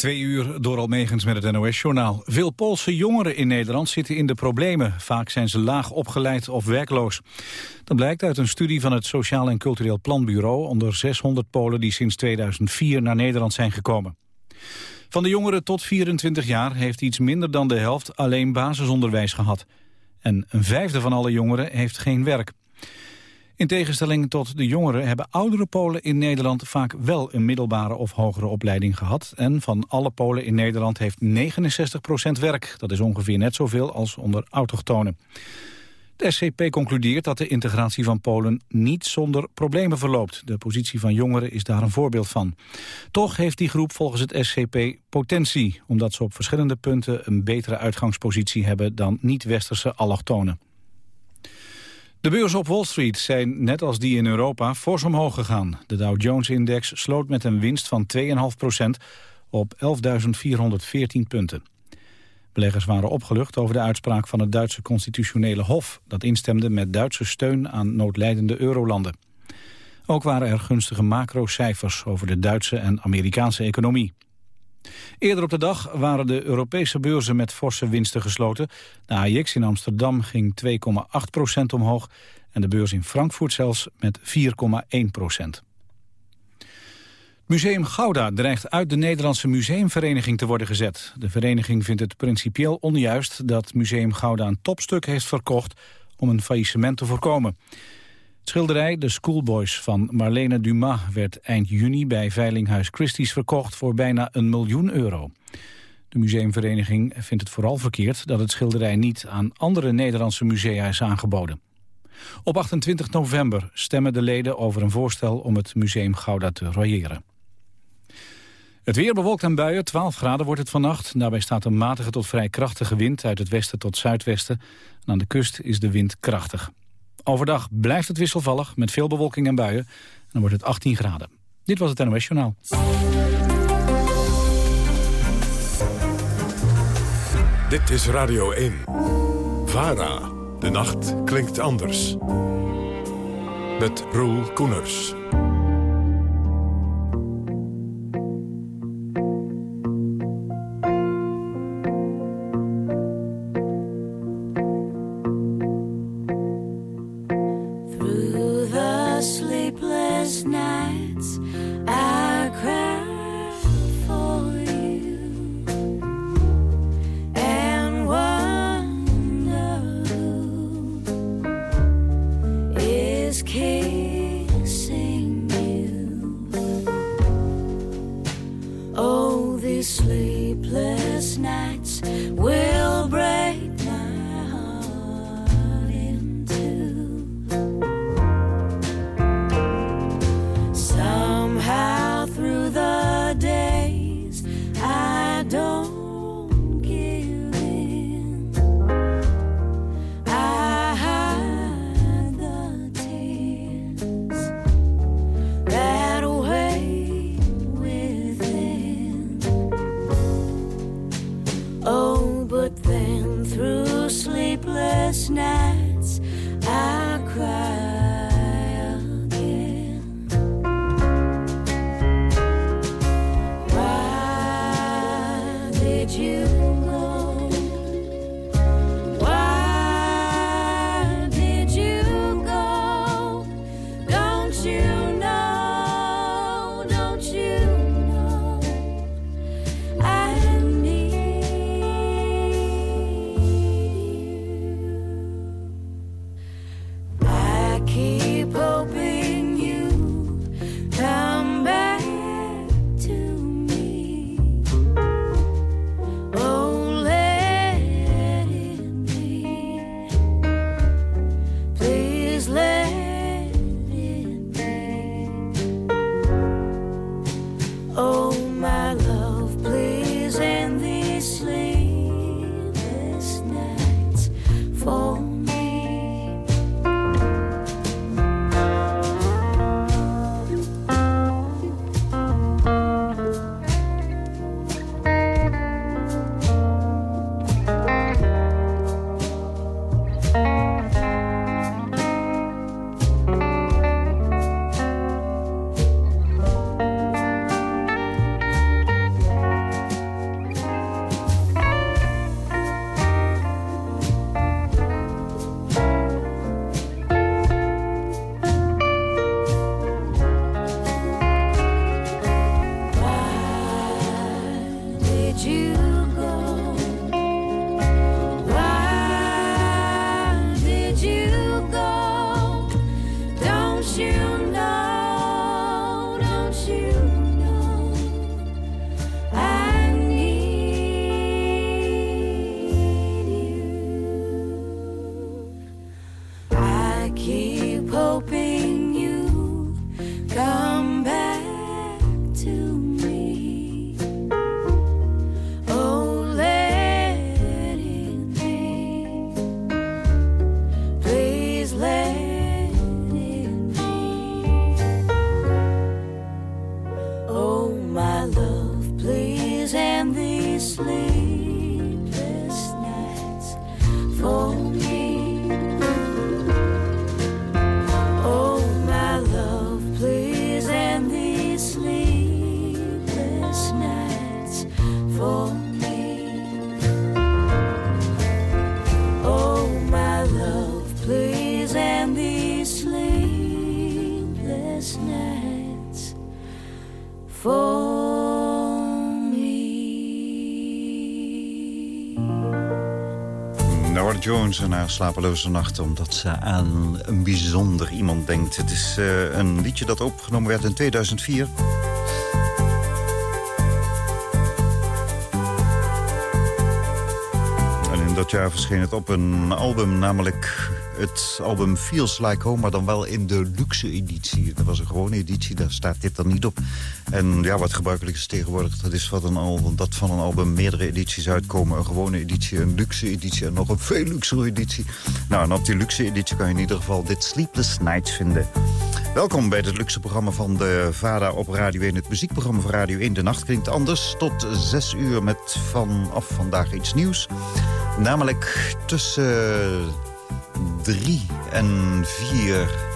Twee uur door Almegens met het NOS-journaal. Veel Poolse jongeren in Nederland zitten in de problemen. Vaak zijn ze laag opgeleid of werkloos. Dat blijkt uit een studie van het Sociaal en Cultureel Planbureau... onder 600 Polen die sinds 2004 naar Nederland zijn gekomen. Van de jongeren tot 24 jaar heeft iets minder dan de helft alleen basisonderwijs gehad. En een vijfde van alle jongeren heeft geen werk. In tegenstelling tot de jongeren hebben oudere Polen in Nederland vaak wel een middelbare of hogere opleiding gehad. En van alle Polen in Nederland heeft 69% werk. Dat is ongeveer net zoveel als onder autochtonen. De SCP concludeert dat de integratie van Polen niet zonder problemen verloopt. De positie van jongeren is daar een voorbeeld van. Toch heeft die groep volgens het SCP potentie... omdat ze op verschillende punten een betere uitgangspositie hebben... dan niet-westerse allochtonen. De beurzen op Wall Street zijn, net als die in Europa, fors omhoog gegaan. De Dow Jones-index sloot met een winst van 2,5% op 11.414 punten. Beleggers waren opgelucht over de uitspraak van het Duitse constitutionele hof... dat instemde met Duitse steun aan noodlijdende eurolanden. Ook waren er gunstige macrocijfers over de Duitse en Amerikaanse economie. Eerder op de dag waren de Europese beurzen met forse winsten gesloten. De AIX in Amsterdam ging 2,8% omhoog en de beurs in Frankfurt zelfs met 4,1% Museum Gouda dreigt uit de Nederlandse Museumvereniging te worden gezet. De vereniging vindt het principieel onjuist dat Museum Gouda een topstuk heeft verkocht om een faillissement te voorkomen. Schilderij De Schoolboys van Marlene Dumas werd eind juni bij Veilinghuis Christie's verkocht voor bijna een miljoen euro. De museumvereniging vindt het vooral verkeerd dat het schilderij niet aan andere Nederlandse musea is aangeboden. Op 28 november stemmen de leden over een voorstel om het museum Gouda te royeren. Het weer bewolkt en buien, 12 graden wordt het vannacht. Daarbij staat een matige tot vrij krachtige wind uit het westen tot zuidwesten. En aan de kust is de wind krachtig. Overdag blijft het wisselvallig met veel bewolking en buien. En dan wordt het 18 graden. Dit was het NOS Journaal. Dit is Radio 1. VARA. De nacht klinkt anders. Met Roel Koeners. did you go? Haar slapeloze nachten... omdat ze aan een bijzonder iemand denkt. Het is uh, een liedje dat opgenomen werd in 2004... En in dat jaar verscheen het op een album, namelijk het album Feels Like Home... maar dan wel in de luxe editie. Dat was een gewone editie, daar staat dit dan niet op. En ja, wat gebruikelijk is tegenwoordig, dat is wat een album, dat van een album meerdere edities uitkomen. Een gewone editie, een luxe editie en nog een veel luxere editie. Nou, en op die luxe editie kan je in ieder geval dit Sleepless Nights vinden. Welkom bij het luxe programma van de VARA op Radio 1. Het muziekprogramma van Radio 1. De nacht klinkt anders. Tot zes uur met vanaf vandaag iets nieuws. Namelijk tussen drie en vier...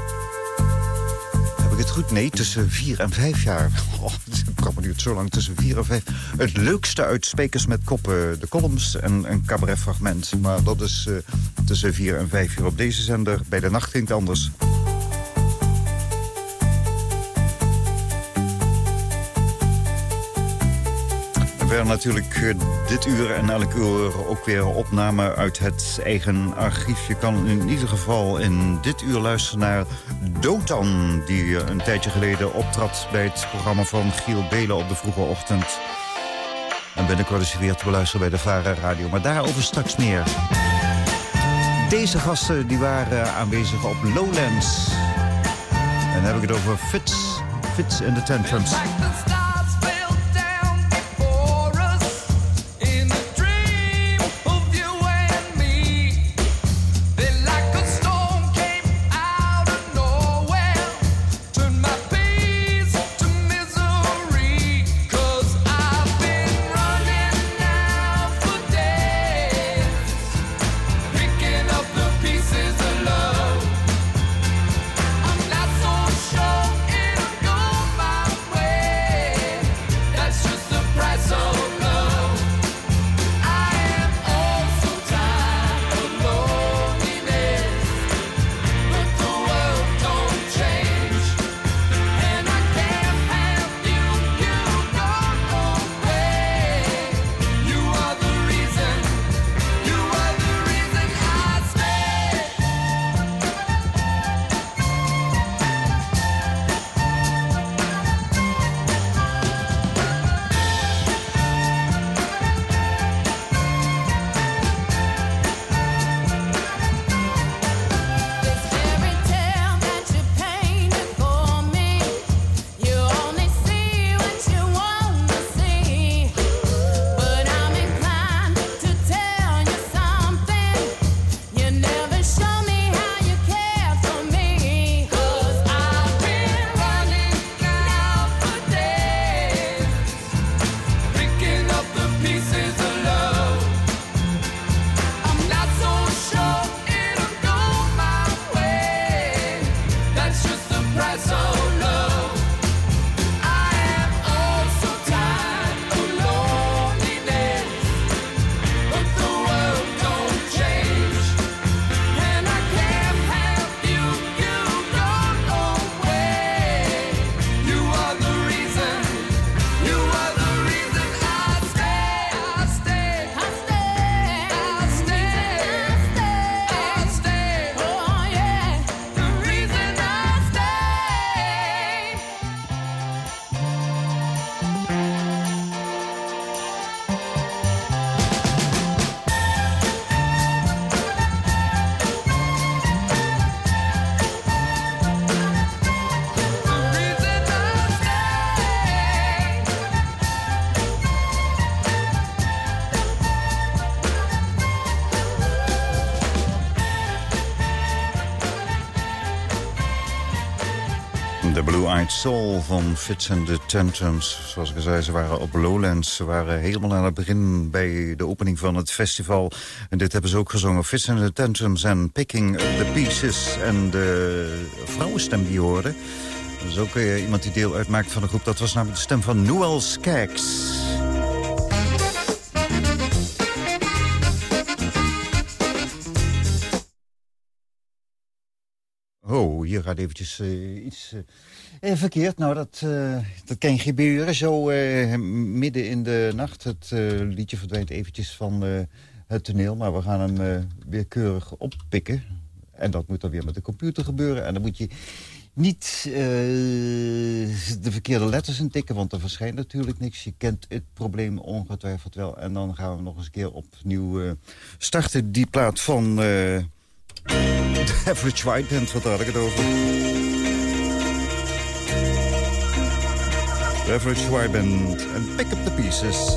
Heb ik het goed? Nee, tussen vier en vijf jaar. Oh, het duurt zo lang, tussen vier en vijf. Het leukste uit Spekers met Koppen, de columns en een cabaretfragment. Maar dat is uh, tussen vier en vijf jaar op deze zender. Bij de nacht ging het anders. Werden natuurlijk eh, dit uur en elk uur ook weer opnamen uit het eigen archief. Je kan in ieder geval in dit uur luisteren naar Dotan... die een tijdje geleden optrad bij het programma van Giel Belen op de vroege ochtend. En binnenkort is hij weer te beluisteren bij de Vara Radio. Maar daarover straks meer. Deze gasten die waren aanwezig op Lowlands. En dan heb ik het over Fits, Fits in the Tantrums. Soul van Fits and the Tantrums. Zoals ik al zei, ze waren op Lowlands. Ze waren helemaal aan het begin bij de opening van het festival. En dit hebben ze ook gezongen. Fits and the Tantrums en Picking the Pieces. En de vrouwenstem die je hoorde... Dat is ook uh, iemand die deel uitmaakt van de groep. Dat was namelijk de stem van Noel Skaggs. Hier gaat eventjes uh, iets uh, verkeerd. Nou, dat, dat kan gebeuren. Zo midden in de nacht. Het liedje verdwijnt eventjes van het toneel. Maar we gaan hem weer keurig oppikken. En dat moet dan weer met de computer gebeuren. En dan moet je niet de verkeerde letters intikken, want er verschijnt natuurlijk niks. Je kent het probleem ongetwijfeld wel. En dan gaan we nog eens een keer opnieuw starten. Die plaat van... De Average White Band, wat had ik het over? The Average White Band en Pick Up The Pieces.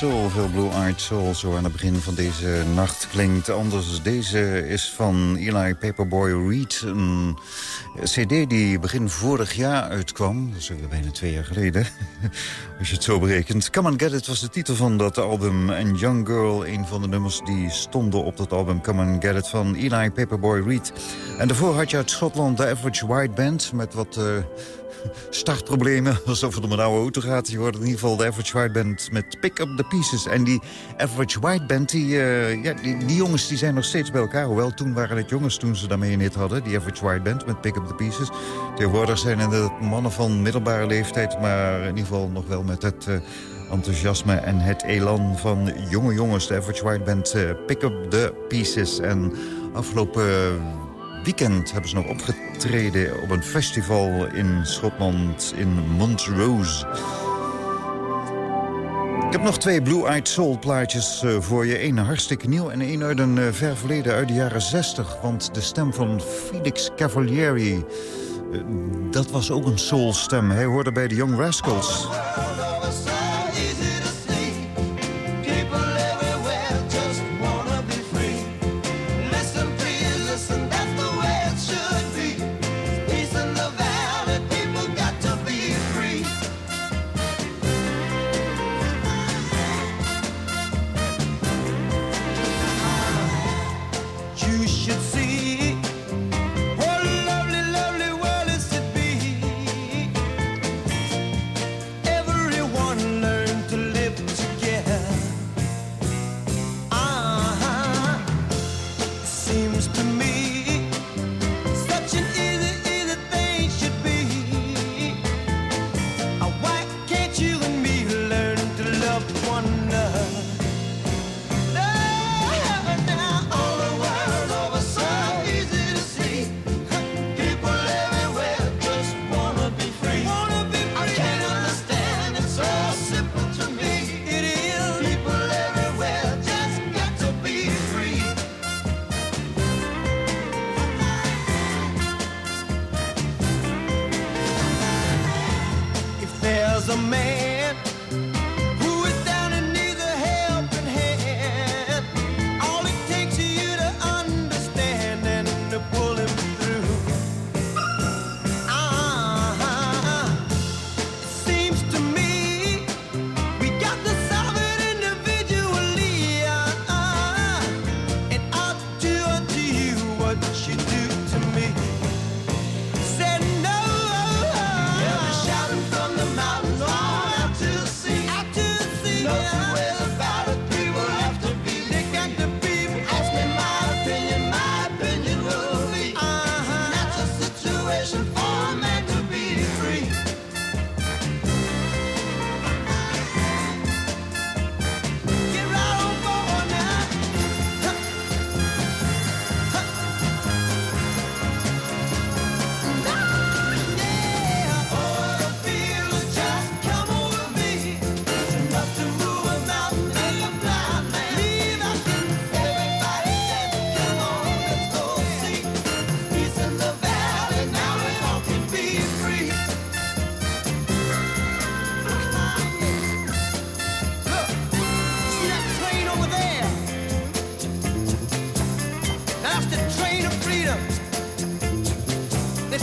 Blue Veel Blue Eyed Soul. Zo aan het begin van deze nacht klinkt anders. Deze is van Eli Paperboy Reed. Een cd die begin vorig jaar uitkwam. Dat is weer bijna twee jaar geleden. Als je het zo berekent. Come and Get It was de titel van dat album. En Young Girl, een van de nummers die stonden op dat album. Come and Get It van Eli Paperboy Reed. En daarvoor had je uit Schotland de Average White Band. Met wat... eh, startproblemen, alsof het om een oude auto gaat. Je hoort in ieder geval de Average White Band met Pick Up The Pieces. En die Average White Band, die, eh, ja, die, jongens die zijn nog steeds bij elkaar. Hoewel, toen waren het jongens toen ze daarmee in hit hadden. Die Average White Band met Pick Up The Pieces. Tegenwoordig zijn het mannen van middelbare leeftijd... maar in ieder geval nog wel met het... eh, enthousiasme en het elan van jonge jongens. De Average White Band, eh, Pick Up The Pieces. En afgelopen weekend hebben ze nog opgetreden op een festival in Schotland, in Montrose. Ik heb nog twee Blue Eyed Soul plaatjes eh, voor je. Eén hartstikke nieuw en één uit een eh, ver verleden, uit de jaren 60. Want de stem van Felix Cavalieri, eh, dat was ook een soulstem. Hij hoorde bij de Young Rascals.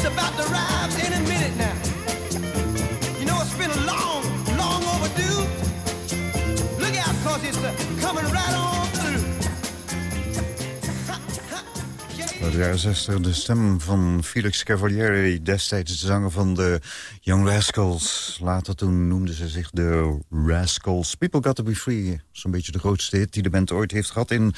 About to arrive any minute now. You know it's been long, long overdue. Look out, cause it's uh, coming right on through. Uit de jaren 60 de stem van Felix Cavalieri, destijds de zanger van de Young Rascals. Later toen noemden ze zich de Rascals. People Got To Be Free, zo'n beetje de grootste hit die de band ooit heeft gehad in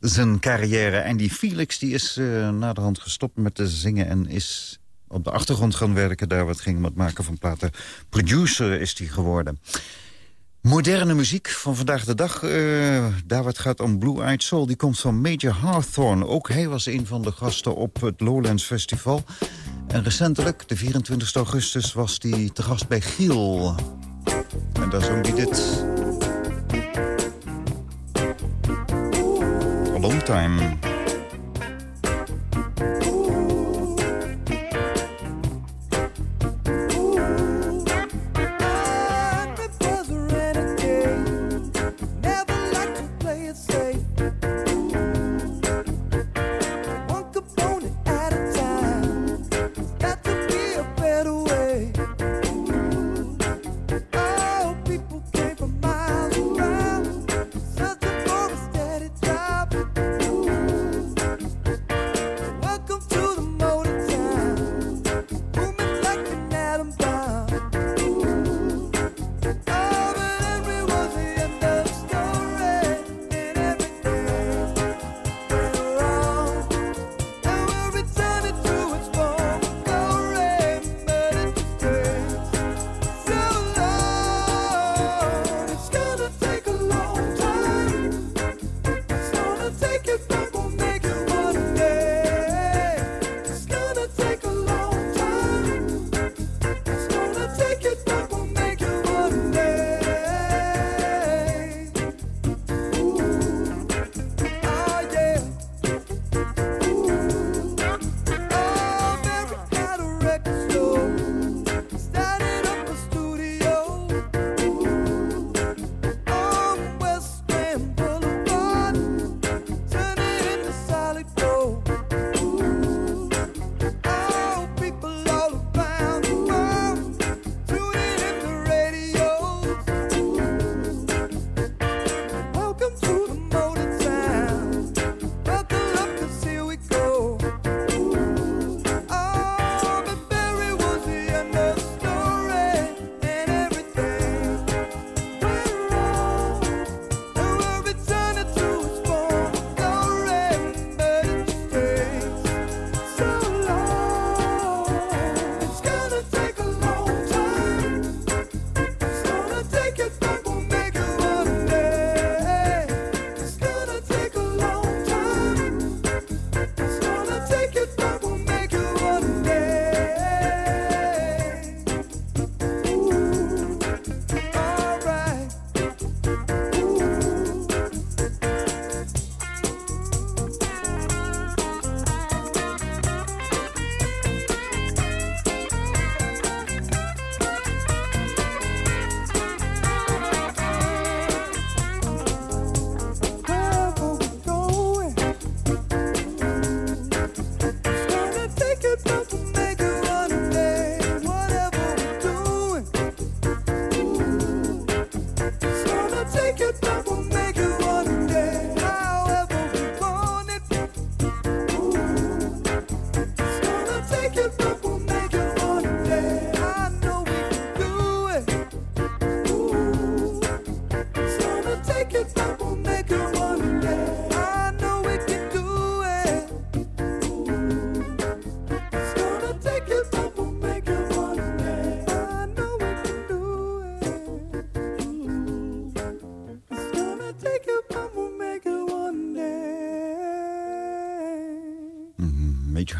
zijn carrière. En die Felix die is uh, naderhand gestopt met te zingen en is op de achtergrond gaan werken. Daar wat ging met maken van platen. Producer is hij geworden. Moderne muziek van vandaag de dag, uh, daar wat gaat om Blue Eyed Soul... die komt van Major Hawthorne. Ook hij was een van de gasten op het Lowlands Festival. En recentelijk, de 24 augustus, was hij te gast bij Giel. En daar zong hij dit. A long time.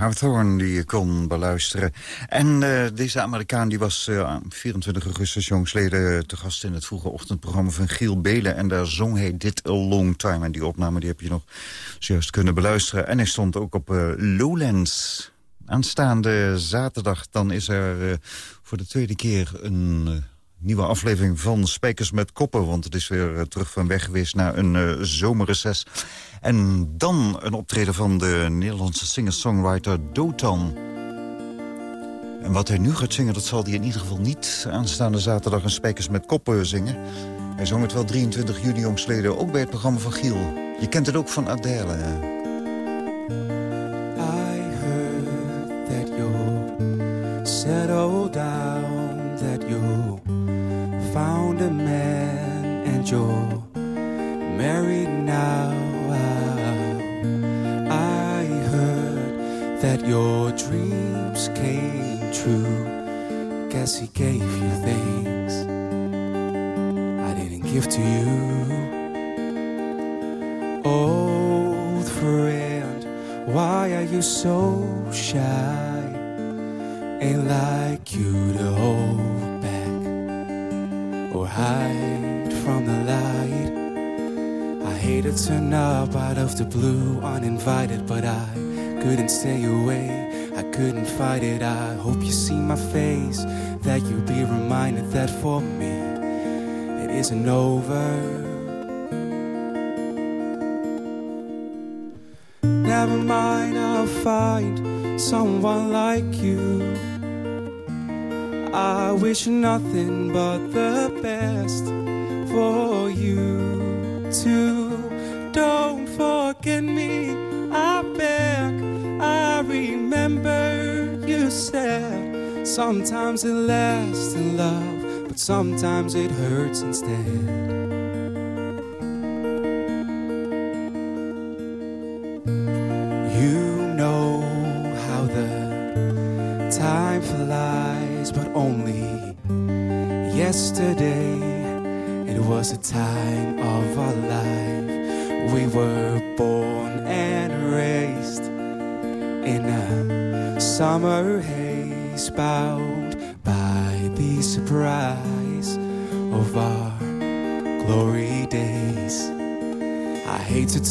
Hawthorne die je kon beluisteren. En uh, deze Amerikaan die was uh, 24 augustus jongsleden te gast in het vroege ochtendprogramma van Giel Belen. En daar zong hij dit A Long Time. En die opname die heb je nog zojuist kunnen beluisteren. En hij stond ook op Lowlands. Aanstaande zaterdag dan is er voor de tweede keer een nieuwe aflevering van Spijkers met Koppen. Want het is weer terug van weg geweest naar een uh, zomerreces. En dan een optreden van de Nederlandse singer-songwriter Dotan. En wat hij nu gaat zingen, dat zal hij in ieder geval niet aanstaande zaterdag in Spijkers met Koppen zingen. Hij zong het wel 23 juli jongsleden, ook bij het programma van Giel. Je kent het ook van Adele. I heard that you settled down, man and you're married now. I heard that your dreams came true. Guess he gave you things I didn't give to you. Old friend, why are you so shy? Ain't like you or hide from the light. I hate to turn up out of the blue uninvited, but I couldn't stay away. I couldn't fight it. I hope you see my face, that you'll be reminded that for me it isn't over. Never mind, I'll find someone like you. I wish nothing but the best for you too. Don't forget me, I beg. I remember you said sometimes it lasts in love, but sometimes it hurts instead.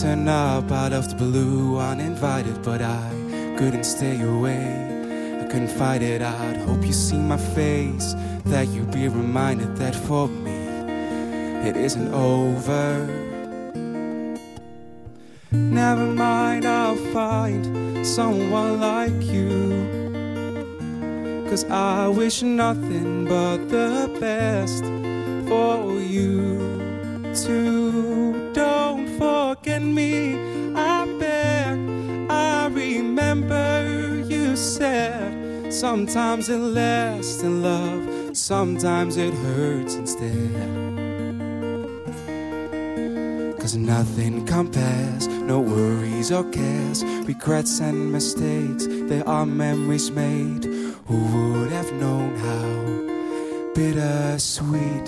Turn up out of the blue uninvited, but I couldn't stay away. I couldn't fight it out. Hope you see my face, that you be reminded that for me it isn't over. Never mind, I'll find someone like you. Cause I wish nothing but the best for you too. Don't me, I beg. I remember you said sometimes it lasts in love, sometimes it hurts instead. Cause nothing compares, no worries or cares, regrets and mistakes, they are memories made. Who would have known how bittersweet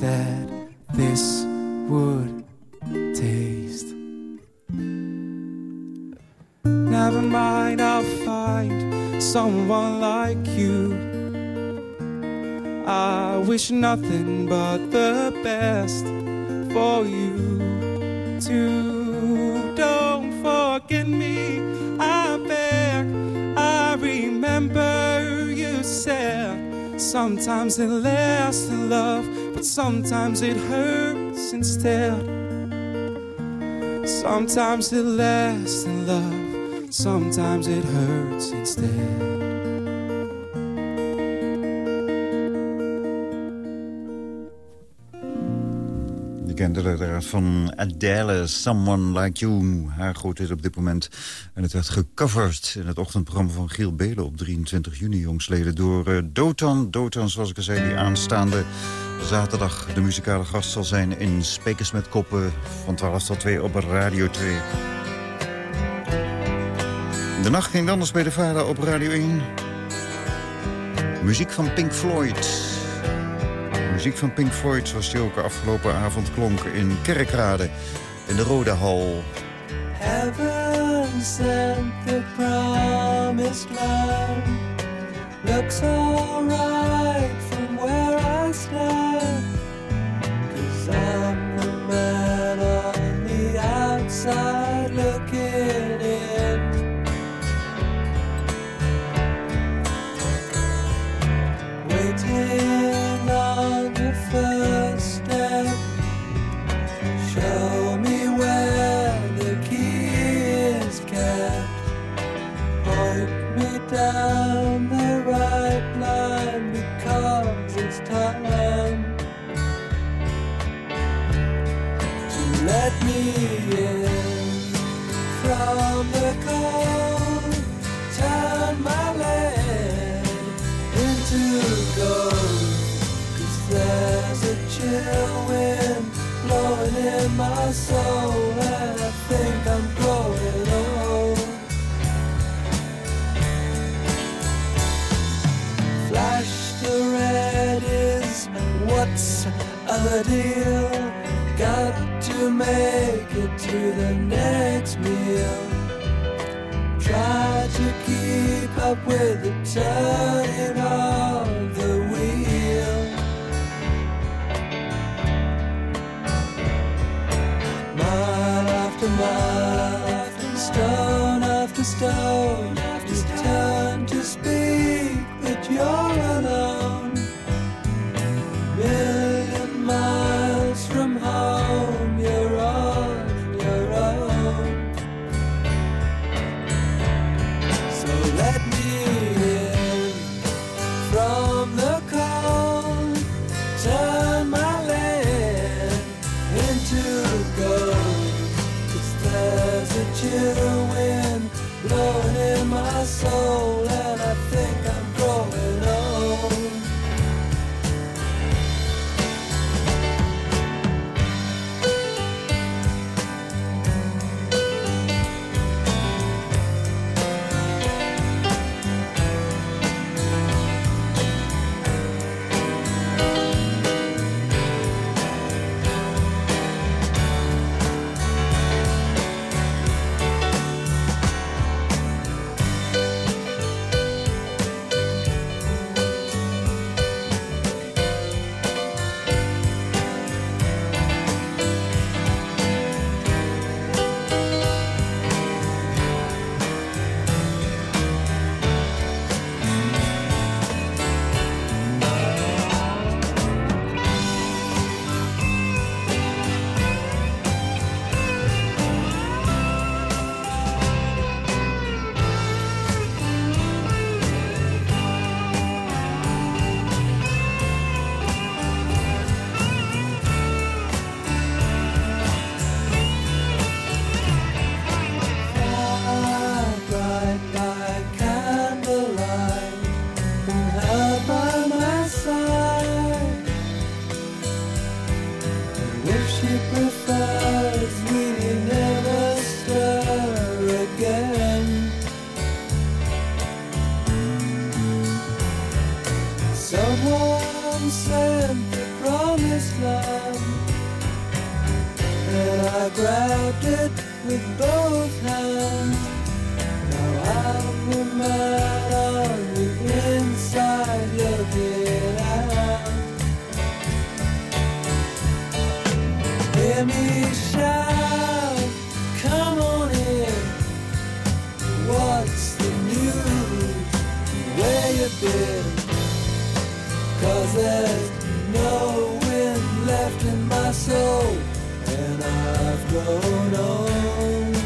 that this would I'll find someone like you. I wish nothing but the best for you too. Don't forget me, I beg. I remember you said sometimes it lasts in love, but sometimes it hurts instead. Sometimes it lasts in love, sometimes it hurts instead. Je kent het van Adele, Someone Like You. Haar groot op dit moment. En het werd gecoverd in het ochtendprogramma van Giel Belen... op 23 juni, jongsleden, door uh, Dotan. Dotan, zoals ik al zei, die aanstaande zaterdag... de muzikale gast zal zijn in Spekers met Koppen... van 12 tot 2 op Radio 2. De nacht ging anders bij de vader op Radio 1. Muziek van Pink Floyd... Muziek van Pink Floyd, zoals die ook afgelopen avond klonk in Kerkrade, in de Rode Hal. Heaven sent the promised land Looks alright Someone sent the promised land. And I grabbed it with both hands. Now I'm the man no wind left in my soul, and I've grown old.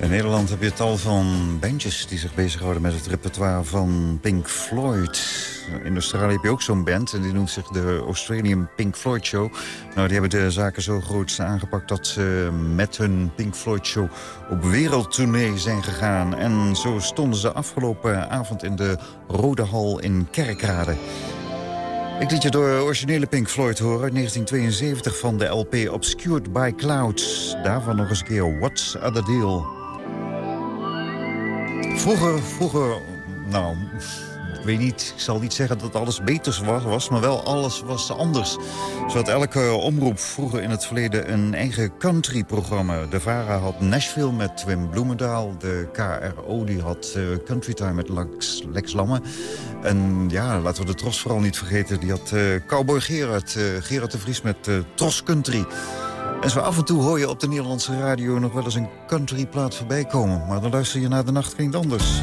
In Nederland heb je tal van bandjes die zich bezighouden met het repertoire van Pink Floyd. In Australië heb je ook zo'n band en die noemt zich de Australian Pink Floyd Show. Nou, die hebben de zaken zo groot aangepakt dat ze met hun Pink Floyd Show op wereldtournee zijn gegaan. En zo stonden ze afgelopen avond in de Rode Hal in Kerkrade. Ik liet je door originele Pink Floyd horen uit 1972 van de LP Obscured by Clouds. Daarvan nog eens een keer What's Other Deal. Vroeger, vroeger, nou, ik weet niet, ik zal niet zeggen dat alles beter was, was maar wel alles was anders. Zo had elke omroep vroeger in het verleden een eigen country-programma. De VARA had Nashville met Wim Bloemendaal. De KRO die had uh, Country Time met Lex, Lex Lamme. En ja, laten we de Tros vooral niet vergeten. Die had uh, Cowboy Gerard, Gerard de Vries met Tros Country. En zo af en toe hoor je op de Nederlandse radio nog wel eens een countryplaat voorbij komen. Maar dan luister je naar De Nacht Klinkt Anders.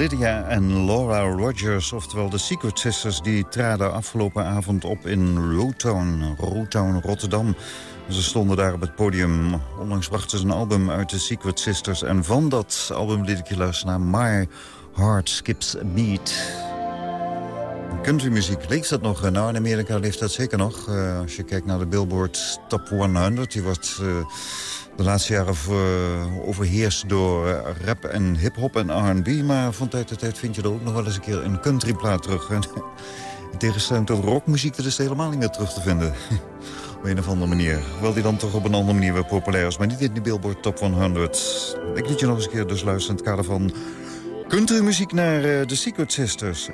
Lydia en Laura Rogers, oftewel de Secret Sisters... die traden afgelopen avond op in Rotown, Rotown, Rotterdam. Ze stonden daar op het podium. Onlangs brachten ze een album uit de Secret Sisters... en van dat album liet ik je luisteren naar My Heart Skips a Beat. Countrymuziek, leeft dat nog? Nou, in Amerika leeft dat zeker nog. Uh, als je kijkt naar de Billboard Top 100, die wordt... Uh, de laatste jaren overheerst door uh, rap en hip-hop en RB. Maar van tijd tot tijd vind je er ook nog wel eens een keer een countryplaat terug. In tegenstelling tot rockmuziek, dat is helemaal niet meer terug te vinden. op een of andere manier. Hoewel die dan toch op een andere manier weer populair is. Maar niet in die Billboard Top 100. Ik liet je nog eens een keer dus luisteren in het kader van countrymuziek naar uh, The Secret Sisters.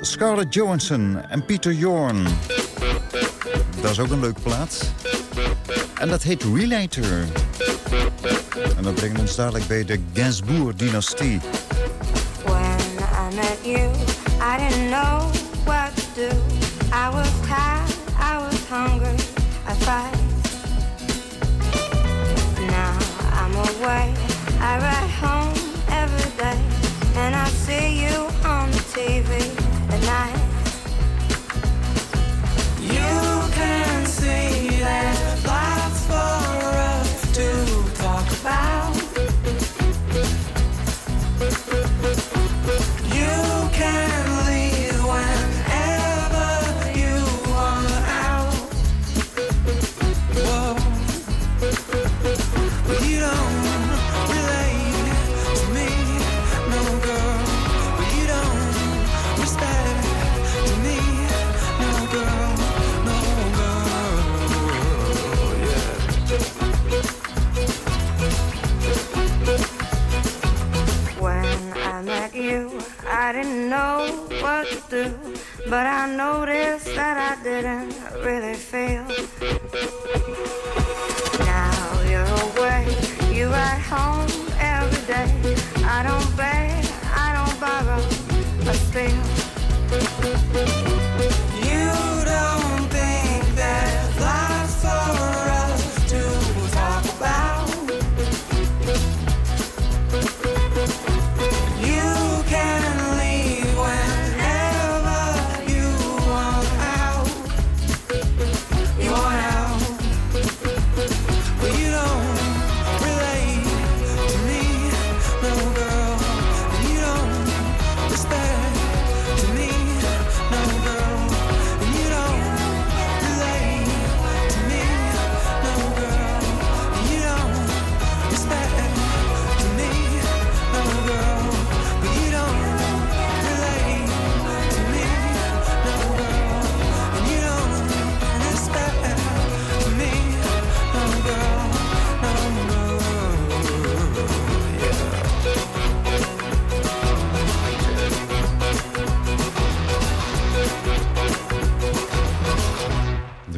Scarlett Johansson en Peter Jorn. Dat is ook een leuke plaat. En dat heet Relator. En dat brengt ons dadelijk bij de Gainsbourg-dynastie. When I met you, I didn't know what to do. I was tired, I was hungry, I fight. Now I'm away, I ride home every day. And I see you on the TV at night. You can see that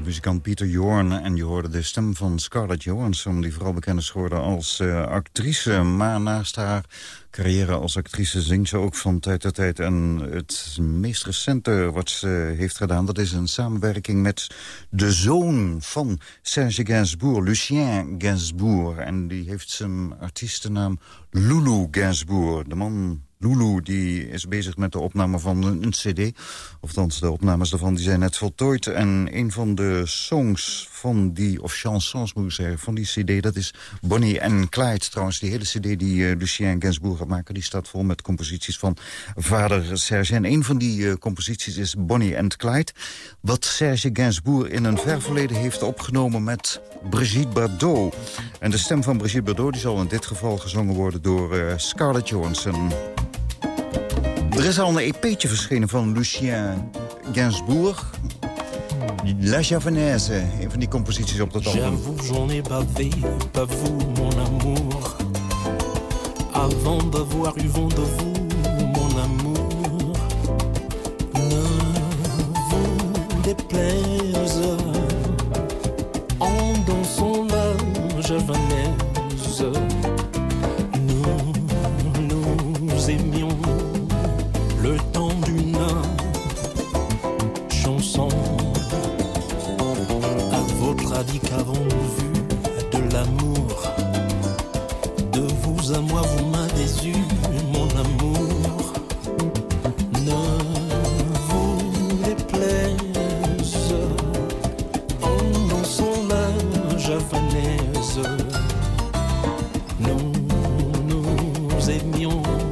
muzikant Pieter Jorn en je hoorde de stem van Scarlett Johansson... die vooral bekend is geworden als eh, actrice. Maar naast haar carrière als actrice zingt ze ook van tijd tot tijd. En het meest recente wat ze heeft gedaan... dat is een samenwerking met de zoon van Serge Gainsbourg, Lucien Gainsbourg. En die heeft zijn artiestennaam Lulu Gainsbourg. De man Lulu die is bezig met de opname van een, cd. Althans, de opnames daarvan die zijn net voltooid. En een van de songs van die, of chansons moet ik zeggen, van die cd... dat is Bonnie en Clyde. Trouwens, die hele cd die uh, Lucien Gainsbourg gaat maken... die staat vol met composities van vader Serge. En een van die uh, composities is Bonnie en Clyde. Wat Serge Gainsbourg in een ver verleden heeft opgenomen met Brigitte Bardot. En de stem van Brigitte Bardot die zal in dit geval gezongen worden door uh, Scarlett Johansson. Er is al een EP'tje verschenen van Lucien Gainsbourg. La Javanaise, een van die composities op dat album. J'avoue, j'en ai bavé, pas vous, mon amour. Avant d'avoir eu de vous, mon amour. Ne vous déplaise aimions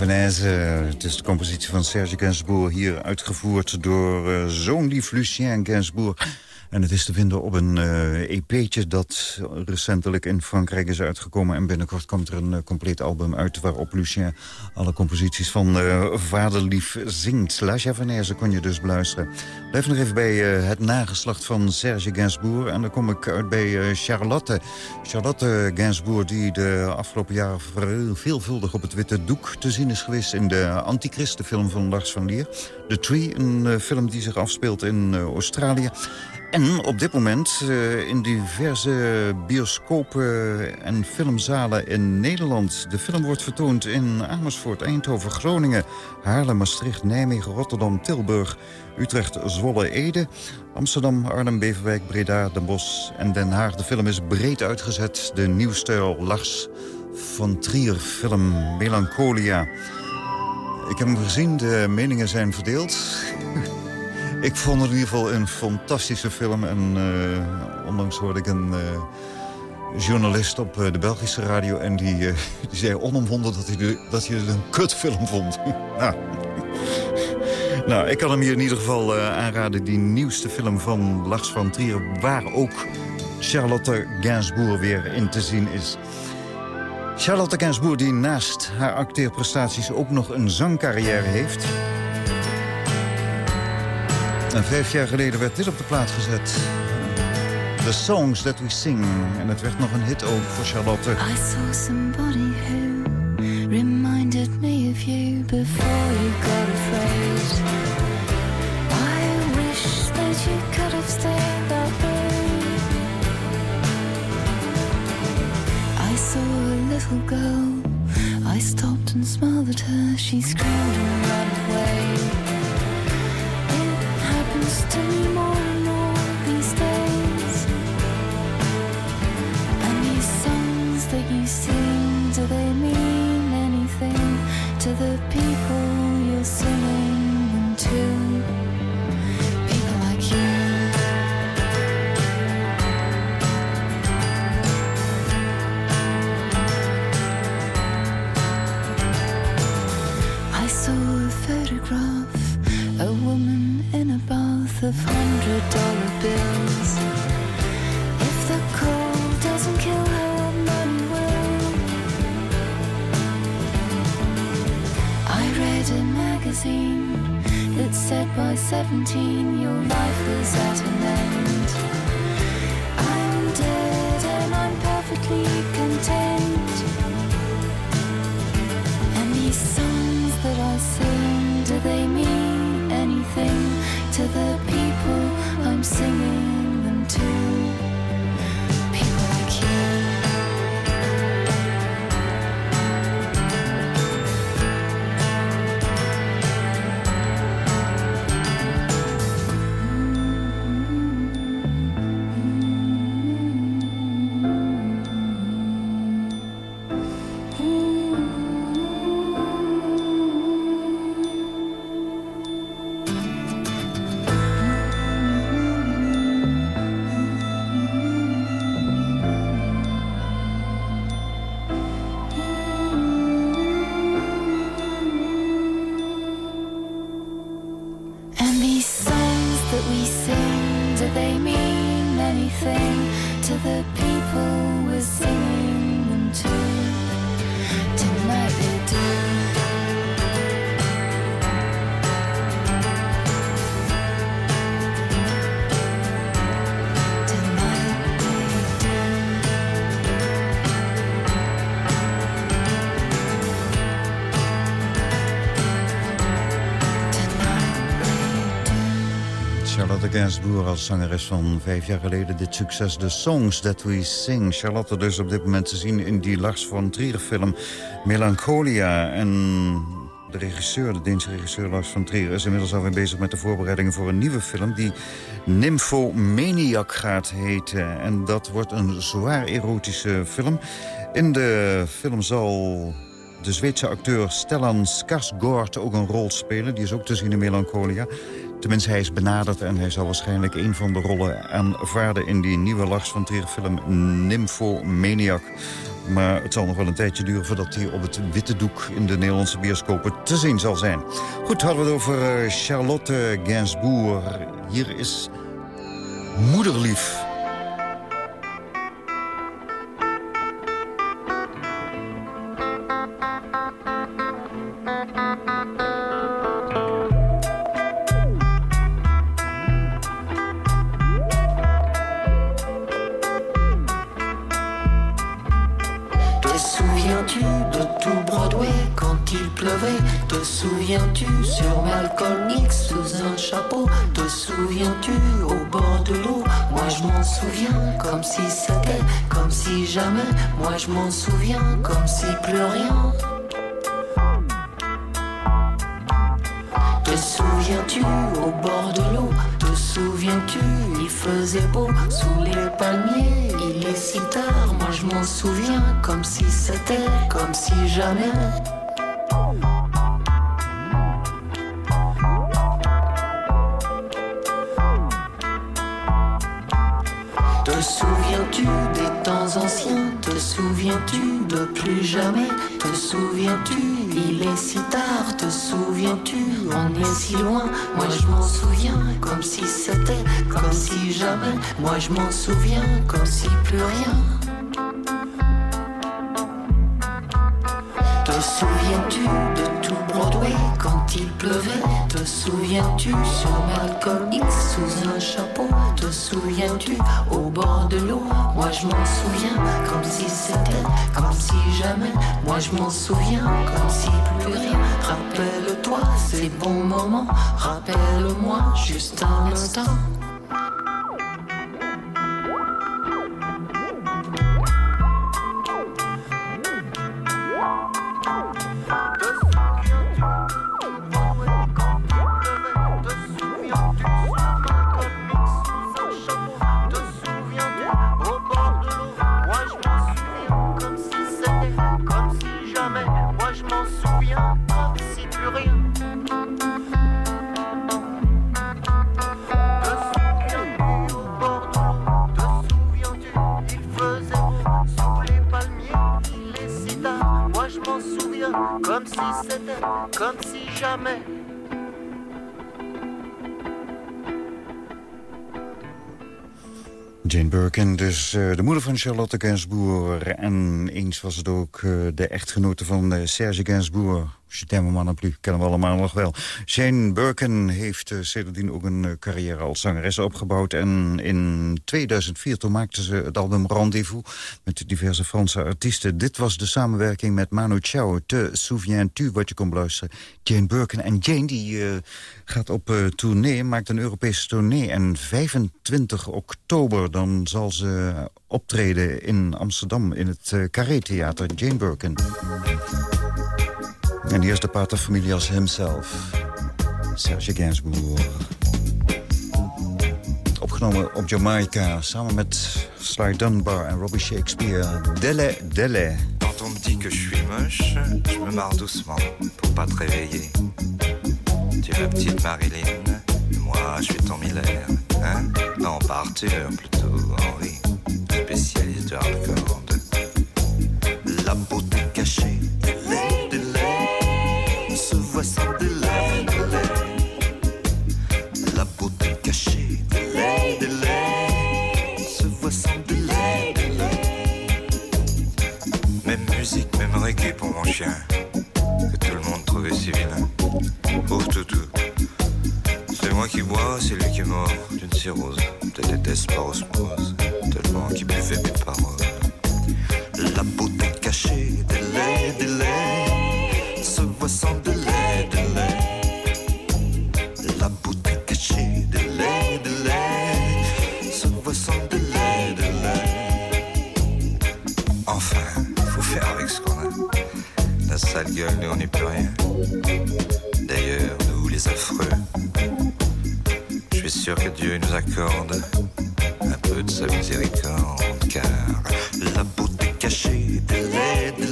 Javanaise, het is de compositie van Serge Gainsbourg... hier uitgevoerd door uh, zoon lief Lucien Gainsbourg. En het is te vinden op een uh, EP'tje dat recentelijk in Frankrijk is uitgekomen. En binnenkort komt er een uh, compleet album uit... waarop Lucien alle composities van uh, Vaderlief zingt. La Javanaise kon je dus beluisteren. Blijf nog even bij het nageslacht van Serge Gainsbourg. En dan kom ik uit bij Charlotte. Charlotte Gainsbourg die de afgelopen jaren veelvuldig op het witte doek te zien is geweest... in de Antichrist, de film van Lars van Lier. The Tree, een film die zich afspeelt in Australië. En op dit moment uh, in diverse bioscopen en filmzalen in Nederland. De film wordt vertoond in Amersfoort, Eindhoven, Groningen... Haarlem, Maastricht, Nijmegen, Rotterdam, Tilburg... Utrecht, Zwolle, Ede, Amsterdam, Arnhem, Beverwijk, Breda, Den Bosch en Den Haag. De film is breed uitgezet. De nieuwste Lars van Trier film Melancholia. Ik heb hem gezien, de meningen zijn verdeeld... Ik vond het in ieder geval een fantastische film. En uh, onlangs hoorde ik een uh, journalist op uh, de Belgische radio... en die, die zei onomwonden dat hij, dat hij het een kutfilm vond. nou, Nou, ik kan hem hier in ieder geval eh, aanraden. Die nieuwste film van Lars van Trier... waar ook Charlotte Gainsbourg weer in te zien is. Charlotte Gainsbourg die naast haar acteerprestaties... ook nog een zangcarrière heeft. En vijf jaar geleden werd dit op de plaat gezet. The Songs That We Sing. En het werd nog een hit ook voor Charlotte. I saw somebody who reminded me of you before little girl. I stopped and smiled at her. She screamed and ran away. It happens to me more do they mean anything to the people we're singing Charlotte Gainsbourg als zangeres van vijf jaar geleden. Dit succes, The Songs That We Sing. Charlotte dus op dit moment te zien in die Lars von Trier film Melancholia. En de regisseur, de Deense regisseur Lars von Trier... is inmiddels alweer bezig met de voorbereidingen voor een nieuwe film... die Nymphomaniac gaat heten. En dat wordt een zwaar erotische film. In de film zal de Zweedse acteur Stellan Skarsgård ook een rol spelen. Die is ook te zien in Melancholia. Tenminste, hij is benaderd en hij zal waarschijnlijk een van de rollen aanvaarden... in die nieuwe Lars van Trier film Nymphomaniac. Maar het zal nog wel een tijdje duren voordat hij op het witte doek... in de Nederlandse bioscopen te zien zal zijn. Goed, hadden we het over eh, Charlotte Gainsbourg. Hier is Moederlief. Souviens-tu sur Malcolm sous un chapeau? Te souviens-tu au bord de l'eau? Moi je m'en souviens comme si c'était, comme si jamais. Moi je m'en souviens comme si plus rien. Te souviens-tu au bord de l'eau? Te souviens-tu, il faisait beau sous les palmiers, il est si tard. Moi je m'en souviens comme si c'était, comme si jamais. Souviens-tu de plus jamais? Te souviens-tu? Il est si tard, te souviens-tu? On est si loin, moi je m'en souviens Comme si c'était, comme si jamais. Moi je m'en souviens comme si plus rien Te souviens-tu de tout Broadway quand il pleuvait? Te souviens-tu sur Malcolm X sous un chapeau? Te souviens-tu au bord de l'eau? Moi je m'en souviens comme si c'était, comme si jamais. Moi je m'en souviens comme si plus rien. Rappelle-toi ces bons moments. Rappelle-moi juste un instant Jane Birkin, dus uh, de moeder van Charlotte Gainsbourg. En eens was het ook uh, de echtgenote van uh, Serge Gainsbourg. Je t'aime kennen we allemaal nog wel. Jane Birkin heeft uh, sedertdien ook een uh, carrière als zangeres opgebouwd. En in 2004 toen maakte ze het album Rendezvous met diverse Franse artiesten. Dit was de samenwerking met Manu Chao, Te Souviens-tu, wat je kon beluisteren. Jane Birkin. En Jane die uh, gaat op tournee, maakt een Europese tournee. En 25 oktober dan zal ze optreden in Amsterdam in het Carré Theater. Jane Birkin. En hier is de paterfamilie als himself. Serge Gainsbourg. Opgenomen op Jamaica samen met Sly Dunbar en Robbie Shakespeare. Dele Dele. Quand on me dit que je suis moche, je me marre doucement pour pas te réveiller. Tu la petite Marilyn, moi je suis ton Miller. Hein? Non, pas Arthur, plutôt Henri, spécialiste de hardcore. La beauté cachée, se voit sans délai, délai. La beauté cachée, délai, délai, se voit sans délai, délai. Même musique, même reggae pour mon chien, que tout le monde trouvait si vilain. Pauvre toutou, c'est moi qui bois, c'est lui qui est mort d'une cirrhose. Peut-être était-ce par osmose, tellement qu'il buvait mes paroles. La beauté cachée, délai, délai, se voit sans délai, délai. La beauté cachée, délai, délai, se voit sans délai, délai. Enfin, faut faire avec ce qu'on a. La sale gueule, nous on n'est plus rien. D'ailleurs, nous les affreux, je suis sûr que Dieu nous accorde un peu de sa miséricorde, car la beauté cachée, délai, délai,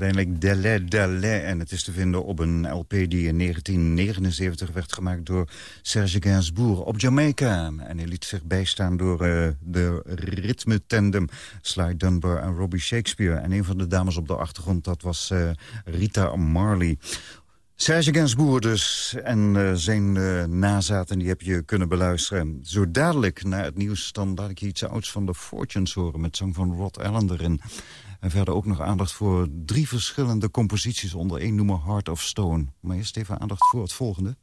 uiteindelijk Dele Dele. En het is te vinden op een LP die in 1979 werd gemaakt door Serge Gainsbourg op Jamaica. En hij liet zich bijstaan door eh, de ritme-tandem Sly Dunbar en Robbie Shakespeare. En een van de dames op de achtergrond, dat was eh, Rita Marley. Serge Gainsbourg dus en eh, zijn uh, nazaten die heb je kunnen beluisteren. Zo dadelijk na het nieuws dan laat ik iets ouds van de Fortunes horen... met zang van Rod Allen erin. En verder ook nog aandacht voor drie verschillende composities onder één noemer Heart of Stone. Maar eerst even aandacht voor het volgende.